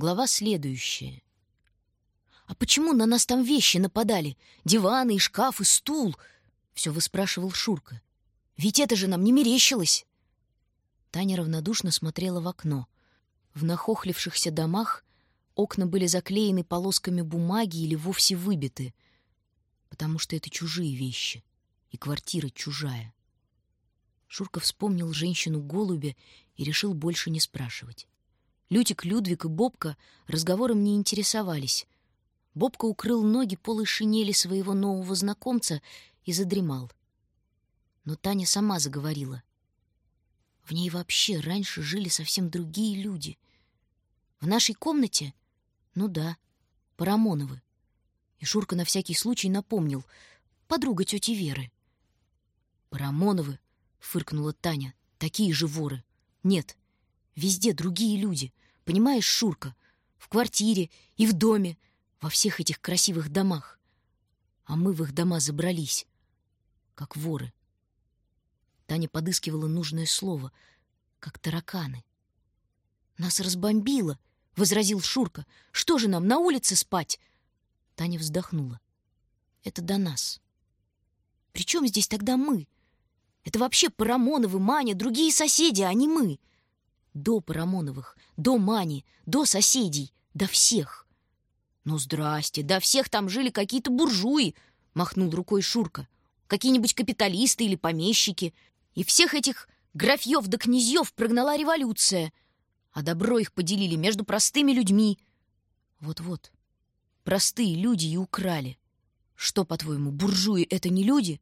Глава следующая. «А почему на нас там вещи нападали? Диваны и шкаф, и стул?» — все выспрашивал Шурка. «Ведь это же нам не мерещилось!» Таня равнодушно смотрела в окно. В нахохлившихся домах окна были заклеены полосками бумаги или вовсе выбиты, потому что это чужие вещи, и квартира чужая. Шурка вспомнил женщину-голубя и решил больше не спрашивать. Лютик, Людвиг и Бобка разговором не интересовались. Бобка укрыл ноги полой шинели своего нового знакомца и задремал. Но Таня сама заговорила. В ней вообще раньше жили совсем другие люди. В нашей комнате? Ну да, Парамоновы. И Шурка на всякий случай напомнил. Подруга тети Веры. Парамоновы — фыркнула Таня. «Такие же воры. Нет, везде другие люди. Понимаешь, Шурка? В квартире и в доме, во всех этих красивых домах. А мы в их дома забрались, как воры». Таня подыскивала нужное слово, как тараканы. «Нас разбомбило», — возразил Шурка. «Что же нам, на улице спать?» Таня вздохнула. «Это до нас». «При чем здесь тогда мы?» Это вообще Парамоновы, Маня, другие соседи, а не мы. До Парамоновых, до Мани, до соседей, до всех. Ну, здрасте, до всех там жили какие-то буржуи, махнул рукой Шурка. Какие-нибудь капиталисты или помещики. И всех этих графьев да князьев прогнала революция. А добро их поделили между простыми людьми. Вот-вот, простые люди и украли. Что, по-твоему, буржуи — это не люди?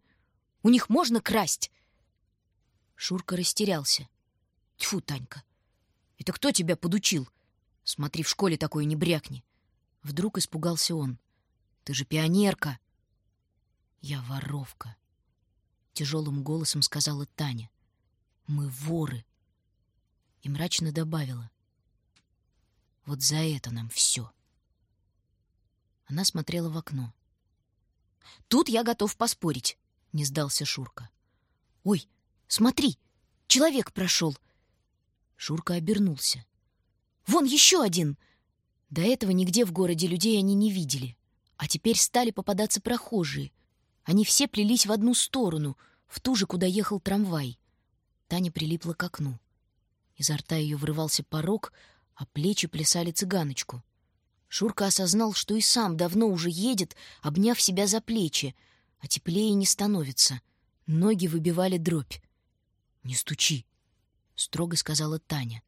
У них можно красть? Шурка растерялся. Тьфу, Танька, это кто тебя подучил? Смотри, в школе такое не брякни. Вдруг испугался он. Ты же пионерка. Я воровка. Тяжелым голосом сказала Таня. Мы воры. И мрачно добавила. Вот за это нам все. Она смотрела в окно. Тут я готов поспорить, не сдался Шурка. Ой, Смотри, человек прошел. Шурка обернулся. Вон еще один. До этого нигде в городе людей они не видели. А теперь стали попадаться прохожие. Они все плелись в одну сторону, в ту же, куда ехал трамвай. Таня прилипла к окну. Изо рта ее врывался порог, а плечи плясали цыганочку. Шурка осознал, что и сам давно уже едет, обняв себя за плечи, а теплее не становится. Ноги выбивали дробь. «Не стучи», — строго сказала Таня.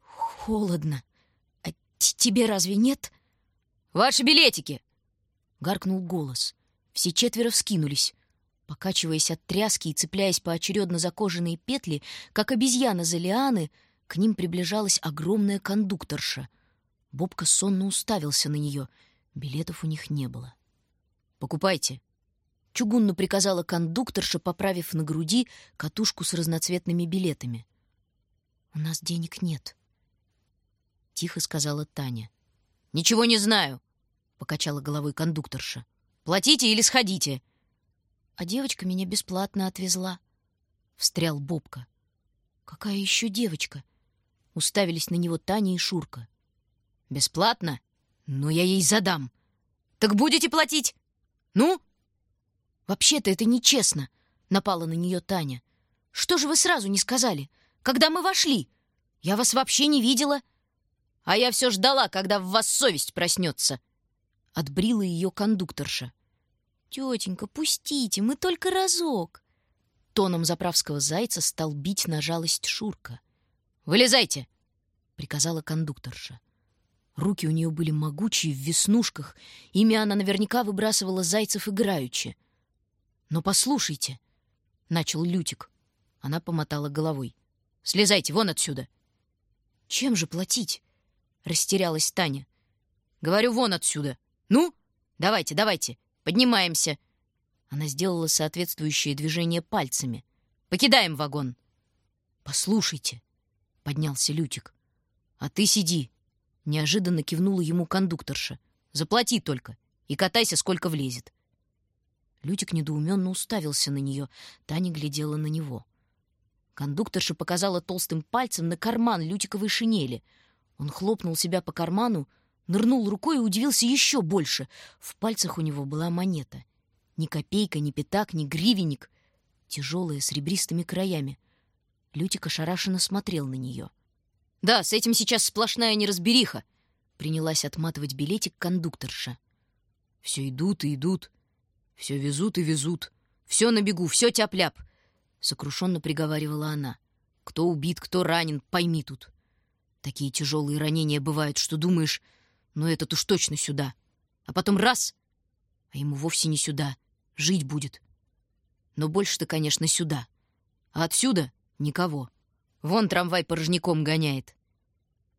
«Холодно. А тебе разве нет?» «Ваши билетики!» — гаркнул голос. Все четверо вскинулись. Покачиваясь от тряски и цепляясь поочередно за кожаные петли, как обезьяна за лианы, к ним приближалась огромная кондукторша. Бобка сонно уставился на нее. Билетов у них не было. «Покупайте», чугунно приказала кондукторша, поправив на груди катушку с разноцветными билетами. «У нас денег нет», — тихо сказала Таня. «Ничего не знаю», — покачала головой кондукторша. «Платите или сходите». «А девочка меня бесплатно отвезла», — встрял Бобка. «Какая еще девочка?» Уставились на него Таня и Шурка. «Бесплатно? Ну, я ей задам. Так будете платить? Ну?» «Вообще-то это нечестно», — напала на нее Таня. «Что же вы сразу не сказали? Когда мы вошли? Я вас вообще не видела». «А я все ждала, когда в вас совесть проснется», — отбрила ее кондукторша. «Тетенька, пустите, мы только разок». Тоном заправского зайца стал бить на жалость Шурка. «Вылезайте!» — приказала кондукторша. Руки у нее были могучие, в веснушках. Ими она наверняка выбрасывала зайцев играючи. «Но послушайте», — начал Лютик. Она помотала головой. «Слезайте вон отсюда!» «Чем же платить?» — растерялась Таня. «Говорю, вон отсюда! Ну, давайте, давайте, поднимаемся!» Она сделала соответствующее движение пальцами. «Покидаем вагон!» «Послушайте!» — поднялся Лютик. «А ты сиди!» — неожиданно кивнула ему кондукторша. «Заплати только и катайся, сколько влезет!» Лютик недоуменно уставился на нее. Таня глядела на него. Кондукторша показала толстым пальцем на карман Лютиковой шинели. Он хлопнул себя по карману, нырнул рукой и удивился еще больше. В пальцах у него была монета. Ни копейка, ни пятак, ни гривенник. Тяжелая, с ребристыми краями. Лютик ошарашенно смотрел на нее. «Да, с этим сейчас сплошная неразбериха!» Принялась отматывать билетик кондукторша. «Все идут и идут, все везут и везут, все на бегу, все тяп-ляп!» Сокрушенно приговаривала она. «Кто убит, кто ранен, пойми тут!» Такие тяжелые ранения бывают, что думаешь, ну этот уж точно сюда. А потом раз, а ему вовсе не сюда, жить будет. Но больше-то, конечно, сюда. А отсюда никого. Вон трамвай порожняком гоняет.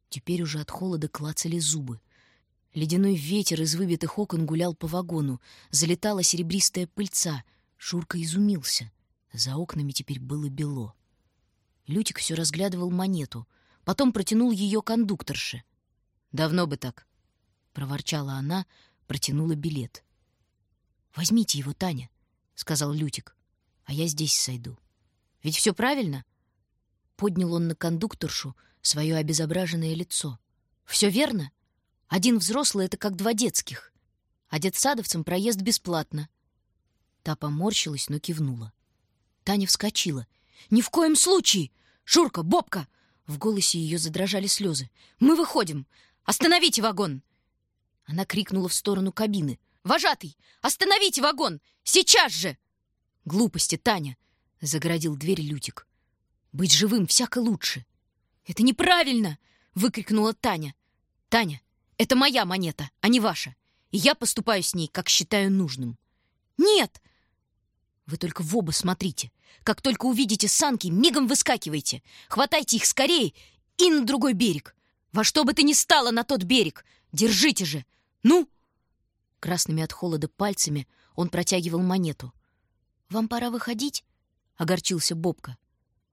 Теперь уже от холода клацали зубы. Ледяной ветер из выбитых окон гулял по вагону. Залетала серебристая пыльца. Шурка изумился. За окнами теперь было бело. Лютик все разглядывал монету. Потом протянул ее кондукторше. «Давно бы так», — проворчала она, протянула билет. «Возьмите его, Таня», — сказал Лютик, — «а я здесь сойду. Ведь все правильно?» Поднял он на кондукторшу свое обезображенное лицо. «Все верно? Один взрослый — это как два детских, а детсадовцам проезд бесплатно». Та поморщилась, но кивнула. Таня вскочила. «Ни в коем случае! Шурка, Бобка!» В голосе ее задрожали слезы. «Мы выходим! Остановите вагон!» Она крикнула в сторону кабины. «Вожатый! Остановите вагон! Сейчас же!» «Глупости, Таня!» — загородил дверь Лютик. «Быть живым всяко лучше!» «Это неправильно!» — выкрикнула Таня. «Таня, это моя монета, а не ваша, и я поступаю с ней, как считаю нужным». «Нет!» «Вы только в оба смотрите. Как только увидите санки, мигом выскакивайте. Хватайте их скорее и на другой берег. Во что бы ты ни стало на тот берег, держите же. Ну!» Красными от холода пальцами он протягивал монету. «Вам пора выходить?» — огорчился Бобка.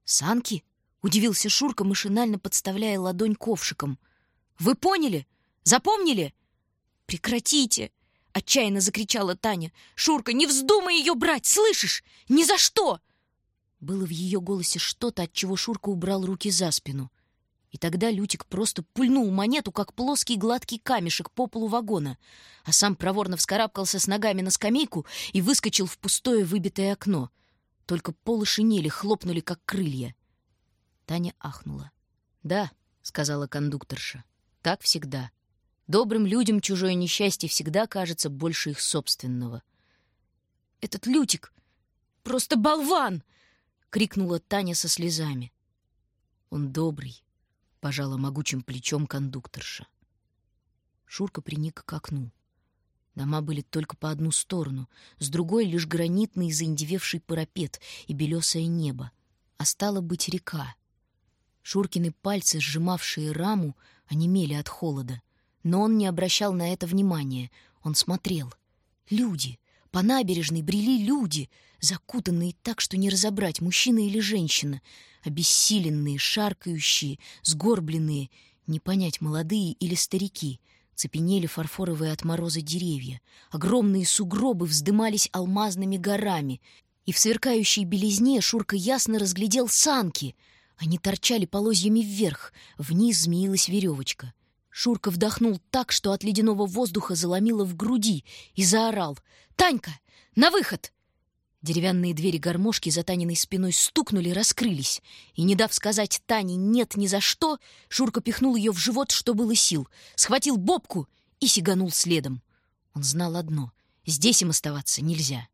«Санки?» — удивился Шурка, машинально подставляя ладонь ковшиком. «Вы поняли? Запомнили?» «Прекратите!» — отчаянно закричала Таня. «Шурка, не вздумай ее брать, слышишь? Ни за что!» Было в ее голосе что-то, от чего Шурка убрал руки за спину. И тогда Лютик просто пульнул монету, как плоский гладкий камешек по полу вагона, а сам проворно вскарабкался с ногами на скамейку и выскочил в пустое выбитое окно. Только полы шинели хлопнули, как крылья. Таня ахнула. «Да», — сказала кондукторша, — «так всегда. Добрым людям чужое несчастье всегда кажется больше их собственного». «Этот Лютик просто болван!» — крикнула Таня со слезами. «Он добрый, пожала могучим плечом кондукторша. Шурка приник к окну. Дома были только по одну сторону, с другой — лишь гранитный заиндевевший парапет и белесое небо, а стало быть река. Шуркины пальцы, сжимавшие раму, онемели от холода, но он не обращал на это внимания, он смотрел. Люди! По набережной брели люди, закутанные так, что не разобрать, мужчина или женщина — обессиленные, шаркающие, сгорбленные, не понять, молодые или старики, цепенели фарфоровые от мороза деревья, огромные сугробы вздымались алмазными горами, и в сверкающей белизне Шурка ясно разглядел санки. Они торчали полозьями вверх, вниз змеилась веревочка. Шурка вдохнул так, что от ледяного воздуха заломило в груди, и заорал «Танька, на выход!» Деревянные двери гармошки за Таниной спиной стукнули, раскрылись. И, не дав сказать Тане «нет ни за что», Шурка пихнул ее в живот, что было сил, схватил бобку и сиганул следом. Он знал одно — здесь им оставаться нельзя.